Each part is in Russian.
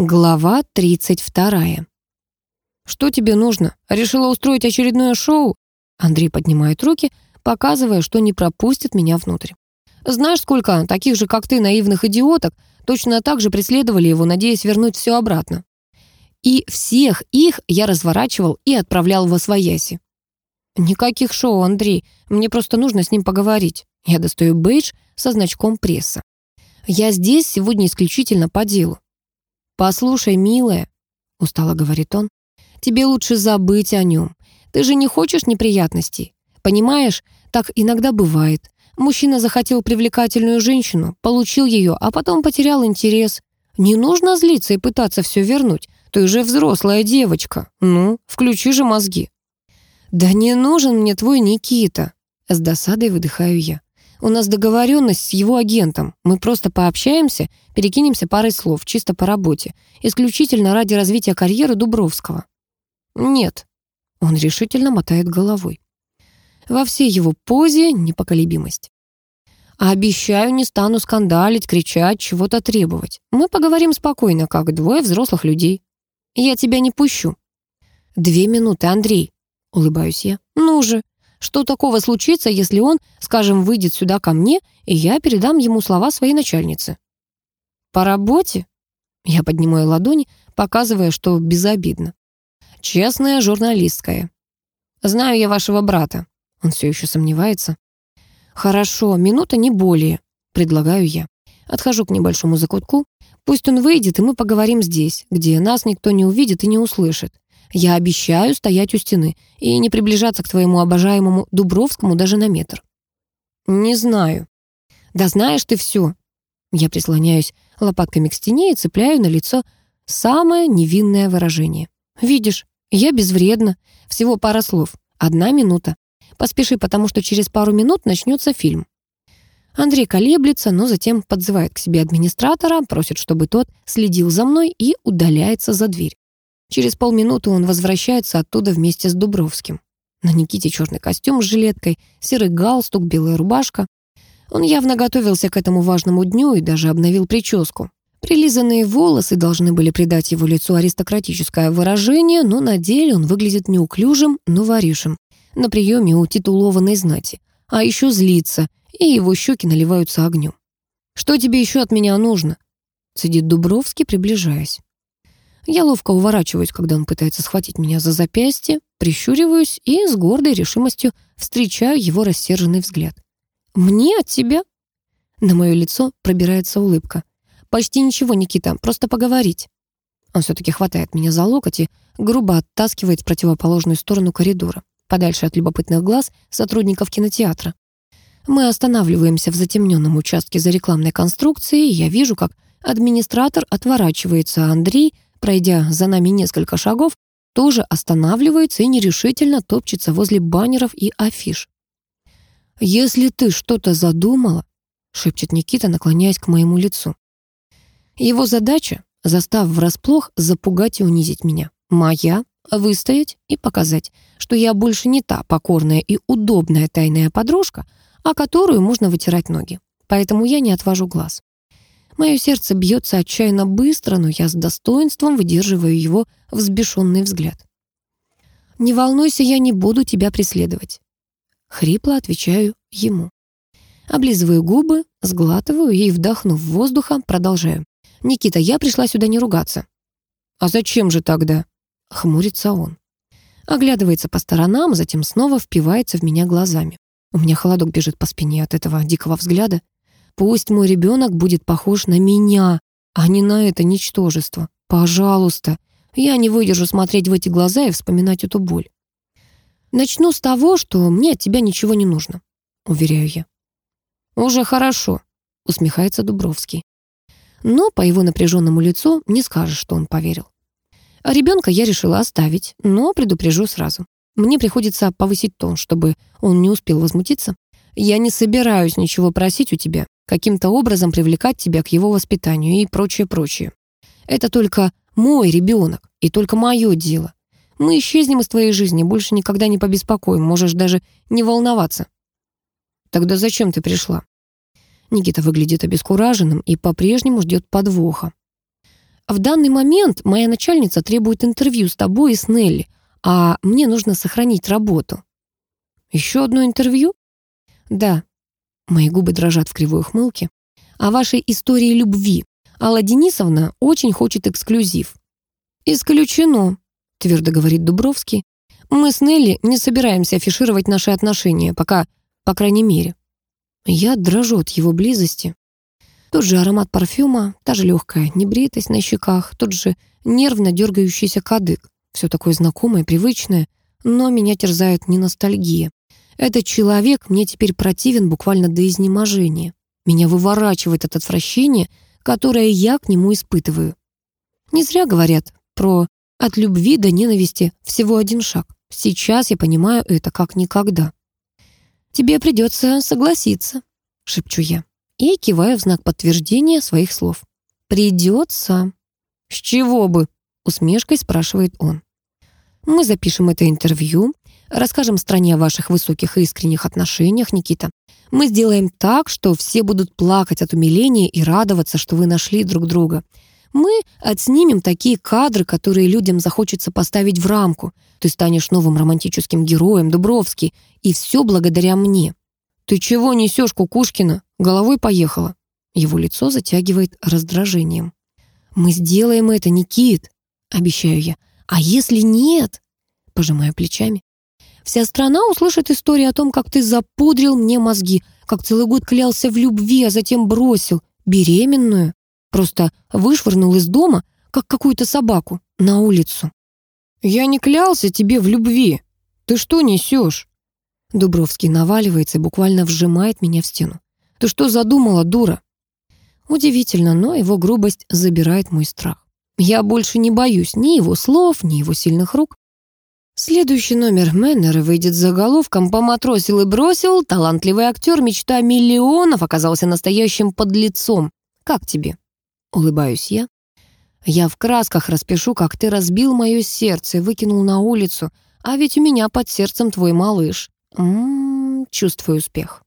Глава 32. «Что тебе нужно? Решила устроить очередное шоу?» Андрей поднимает руки, показывая, что не пропустит меня внутрь. «Знаешь, сколько таких же, как ты, наивных идиоток, точно так же преследовали его, надеясь вернуть все обратно. И всех их я разворачивал и отправлял в освояси. Никаких шоу, Андрей, мне просто нужно с ним поговорить. Я достаю бейдж со значком пресса. Я здесь сегодня исключительно по делу. «Послушай, милая», — устало говорит он, «тебе лучше забыть о нем. Ты же не хочешь неприятностей. Понимаешь, так иногда бывает. Мужчина захотел привлекательную женщину, получил ее, а потом потерял интерес. Не нужно злиться и пытаться все вернуть. Ты же взрослая девочка. Ну, включи же мозги». «Да не нужен мне твой Никита», — с досадой выдыхаю я. У нас договоренность с его агентом. Мы просто пообщаемся, перекинемся парой слов, чисто по работе. Исключительно ради развития карьеры Дубровского. Нет. Он решительно мотает головой. Во всей его позе непоколебимость. Обещаю, не стану скандалить, кричать, чего-то требовать. Мы поговорим спокойно, как двое взрослых людей. Я тебя не пущу. Две минуты, Андрей. Улыбаюсь я. Ну же. Что такого случится, если он, скажем, выйдет сюда ко мне, и я передам ему слова своей начальницы? По работе? Я поднимаю ладони, показывая, что безобидно. Честная журналистская. Знаю я вашего брата. Он все еще сомневается. Хорошо, минута не более, предлагаю я. Отхожу к небольшому закутку. Пусть он выйдет, и мы поговорим здесь, где нас никто не увидит и не услышит. Я обещаю стоять у стены и не приближаться к твоему обожаемому Дубровскому даже на метр». «Не знаю». «Да знаешь ты все». Я прислоняюсь лопатками к стене и цепляю на лицо самое невинное выражение. «Видишь, я безвредна. Всего пара слов. Одна минута. Поспеши, потому что через пару минут начнется фильм». Андрей колеблется, но затем подзывает к себе администратора, просит, чтобы тот следил за мной и удаляется за дверь. Через полминуты он возвращается оттуда вместе с Дубровским. На Никите черный костюм с жилеткой, серый галстук, белая рубашка. Он явно готовился к этому важному дню и даже обновил прическу. Прилизанные волосы должны были придать его лицу аристократическое выражение, но на деле он выглядит неуклюжим, но воришем. На приеме у титулованной знати. А еще злится, и его щеки наливаются огнем. «Что тебе еще от меня нужно?» Цедит Дубровский, приближаясь. Я ловко уворачиваюсь, когда он пытается схватить меня за запястье, прищуриваюсь и с гордой решимостью встречаю его рассерженный взгляд. «Мне от тебя?» На мое лицо пробирается улыбка. «Почти ничего, Никита, просто поговорить». Он все-таки хватает меня за локоть и грубо оттаскивает в противоположную сторону коридора, подальше от любопытных глаз сотрудников кинотеатра. Мы останавливаемся в затемненном участке за рекламной конструкцией, и я вижу, как администратор отворачивается, а Андрей — пройдя за нами несколько шагов, тоже останавливается и нерешительно топчется возле баннеров и афиш. «Если ты что-то задумала», — шепчет Никита, наклоняясь к моему лицу. Его задача, застав врасплох, запугать и унизить меня. Моя — выстоять и показать, что я больше не та покорная и удобная тайная подружка, о которую можно вытирать ноги. Поэтому я не отвожу глаз. Мое сердце бьется отчаянно быстро, но я с достоинством выдерживаю его взбешенный взгляд. «Не волнуйся, я не буду тебя преследовать». Хрипло отвечаю ему. Облизываю губы, сглатываю и, вдохнув воздуха, продолжаю. «Никита, я пришла сюда не ругаться». «А зачем же тогда?» — хмурится он. Оглядывается по сторонам, затем снова впивается в меня глазами. У меня холодок бежит по спине от этого дикого взгляда. Пусть мой ребенок будет похож на меня, а не на это ничтожество. Пожалуйста, я не выдержу смотреть в эти глаза и вспоминать эту боль. Начну с того, что мне от тебя ничего не нужно, уверяю я. Уже хорошо, усмехается Дубровский. Но по его напряженному лицу не скажешь, что он поверил. А ребенка я решила оставить, но предупрежу сразу. Мне приходится повысить тон, чтобы он не успел возмутиться. Я не собираюсь ничего просить у тебя, каким-то образом привлекать тебя к его воспитанию и прочее-прочее. Это только мой ребенок и только мое дело. Мы исчезнем из твоей жизни, больше никогда не побеспокоим, можешь даже не волноваться. Тогда зачем ты пришла? Никита выглядит обескураженным и по-прежнему ждет подвоха. В данный момент моя начальница требует интервью с тобой и с Нелли, а мне нужно сохранить работу». «Еще одно интервью?» «Да». Мои губы дрожат в кривой ухмылке. «О вашей истории любви. Алла Денисовна очень хочет эксклюзив». «Исключено», — твердо говорит Дубровский. «Мы с Нелли не собираемся афишировать наши отношения, пока, по крайней мере». Я дрожу от его близости. Тот же аромат парфюма, та же легкая небритость на щеках, тот же нервно дергающийся кадык. Все такое знакомое, привычное, но меня терзает не ностальгия. Этот человек мне теперь противен буквально до изнеможения. Меня выворачивает от отвращения, которое я к нему испытываю. Не зря говорят про «от любви до ненависти всего один шаг». Сейчас я понимаю это как никогда. «Тебе придется согласиться», — шепчу я и киваю в знак подтверждения своих слов. «Придется». «С чего бы?» — усмешкой спрашивает он. «Мы запишем это интервью, расскажем стране о ваших высоких и искренних отношениях, Никита. Мы сделаем так, что все будут плакать от умиления и радоваться, что вы нашли друг друга. Мы отснимем такие кадры, которые людям захочется поставить в рамку. Ты станешь новым романтическим героем, Дубровский, и все благодаря мне. «Ты чего несешь, Кукушкина? Головой поехала». Его лицо затягивает раздражением. «Мы сделаем это, Никит», — обещаю я. «А если нет?» — пожимаю плечами. «Вся страна услышит историю о том, как ты запудрил мне мозги, как целый год клялся в любви, а затем бросил, беременную. Просто вышвырнул из дома, как какую-то собаку, на улицу». «Я не клялся тебе в любви. Ты что несешь?» Дубровский наваливается и буквально вжимает меня в стену. «Ты что задумала, дура?» Удивительно, но его грубость забирает мой страх. Я больше не боюсь ни его слов, ни его сильных рук. Следующий номер Мэннера выйдет с заголовком «Поматросил и бросил, талантливый актер, мечта миллионов, оказался настоящим подлецом. Как тебе?» Улыбаюсь я. Я в красках распишу, как ты разбил мое сердце выкинул на улицу, а ведь у меня под сердцем твой малыш. М -м, чувствую успех.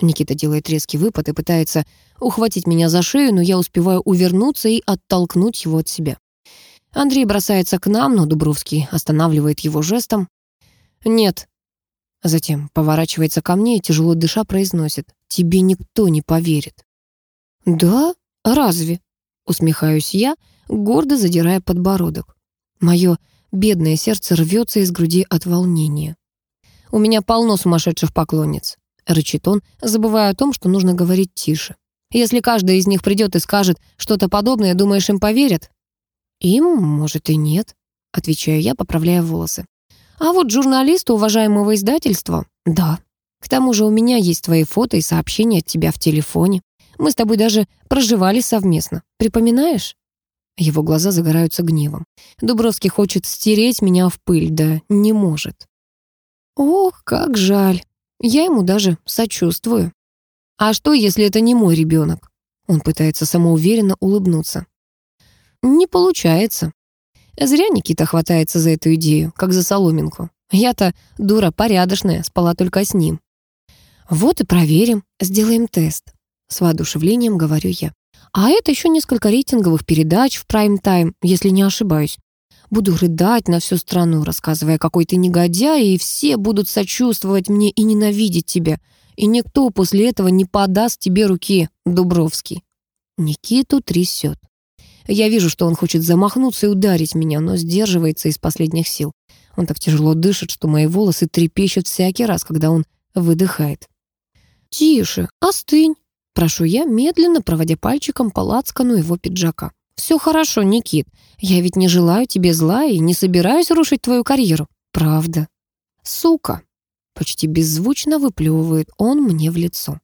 Никита делает резкий выпад и пытается ухватить меня за шею, но я успеваю увернуться и оттолкнуть его от себя. Андрей бросается к нам, но Дубровский останавливает его жестом. «Нет». Затем поворачивается ко мне и, тяжело дыша, произносит. «Тебе никто не поверит». «Да? Разве?» Усмехаюсь я, гордо задирая подбородок. Мое бедное сердце рвется из груди от волнения. У меня полно сумасшедших поклонниц», — рычит он, забывая о том, что нужно говорить тише. «Если каждая из них придет и скажет что-то подобное, думаешь, им поверят?» «Им, может, и нет», — отвечаю я, поправляя волосы. «А вот журналисту уважаемого издательства — да. К тому же у меня есть твои фото и сообщения от тебя в телефоне. Мы с тобой даже проживали совместно. Припоминаешь?» Его глаза загораются гневом. Дубровский хочет стереть меня в пыль, да не может. Ох, как жаль. Я ему даже сочувствую. А что, если это не мой ребенок? Он пытается самоуверенно улыбнуться. Не получается. Зря Никита хватается за эту идею, как за соломинку. Я-то дура порядочная, спала только с ним. Вот и проверим, сделаем тест. С воодушевлением говорю я. А это еще несколько рейтинговых передач в прайм-тайм, если не ошибаюсь. Буду рыдать на всю страну, рассказывая, какой ты негодяй, и все будут сочувствовать мне и ненавидеть тебя. И никто после этого не подаст тебе руки, Дубровский. Никиту трясет. Я вижу, что он хочет замахнуться и ударить меня, но сдерживается из последних сил. Он так тяжело дышит, что мои волосы трепещут всякий раз, когда он выдыхает. «Тише, остынь», — прошу я, медленно проводя пальчиком по лацкану его пиджака. «Все хорошо, Никит. Я ведь не желаю тебе зла и не собираюсь рушить твою карьеру. Правда». «Сука!» — почти беззвучно выплевывает он мне в лицо.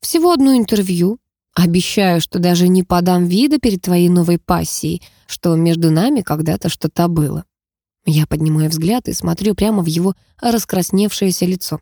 «Всего одно интервью. Обещаю, что даже не подам вида перед твоей новой пассией, что между нами когда-то что-то было». Я поднимаю взгляд и смотрю прямо в его раскрасневшееся лицо.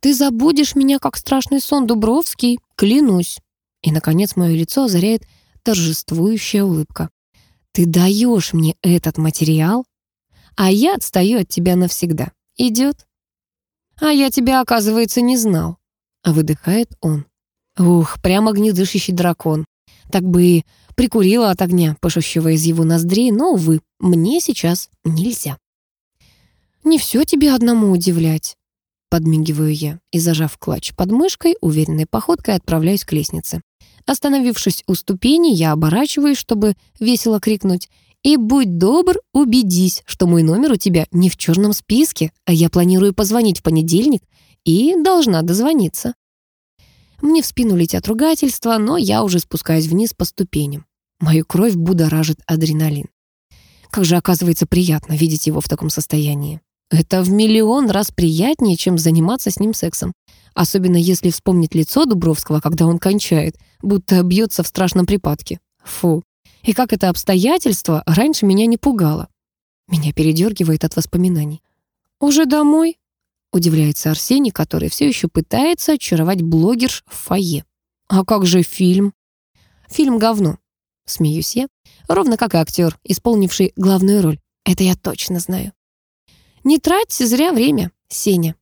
«Ты забудешь меня, как страшный сон, Дубровский, клянусь». И, наконец, мое лицо озаряет торжествующая улыбка. «Ты даешь мне этот материал, а я отстаю от тебя навсегда. Идет?» «А я тебя, оказывается, не знал», — выдыхает он. «Ух, прямо огнедышащий дракон. Так бы и прикурила от огня, пышущего из его ноздрей, но, увы, мне сейчас нельзя. «Не все тебе одному удивлять», — подмигиваю я и, зажав клатч под мышкой, уверенной походкой отправляюсь к лестнице. Остановившись у ступени, я оборачиваюсь, чтобы весело крикнуть «И будь добр, убедись, что мой номер у тебя не в черном списке, а я планирую позвонить в понедельник и должна дозвониться». Мне в спину летят ругательства, но я уже спускаюсь вниз по ступеням. Мою кровь будоражит адреналин. Как же оказывается приятно видеть его в таком состоянии. Это в миллион раз приятнее, чем заниматься с ним сексом. Особенно если вспомнить лицо Дубровского, когда он кончает, будто бьется в страшном припадке. Фу. И как это обстоятельство раньше меня не пугало. Меня передергивает от воспоминаний. «Уже домой?» — удивляется Арсений, который все еще пытается очаровать блогерш в фойе. «А как же фильм?» «Фильм говно», — смеюсь я, ровно как и актер, исполнивший главную роль. Это я точно знаю. «Не трать зря время, Сеня».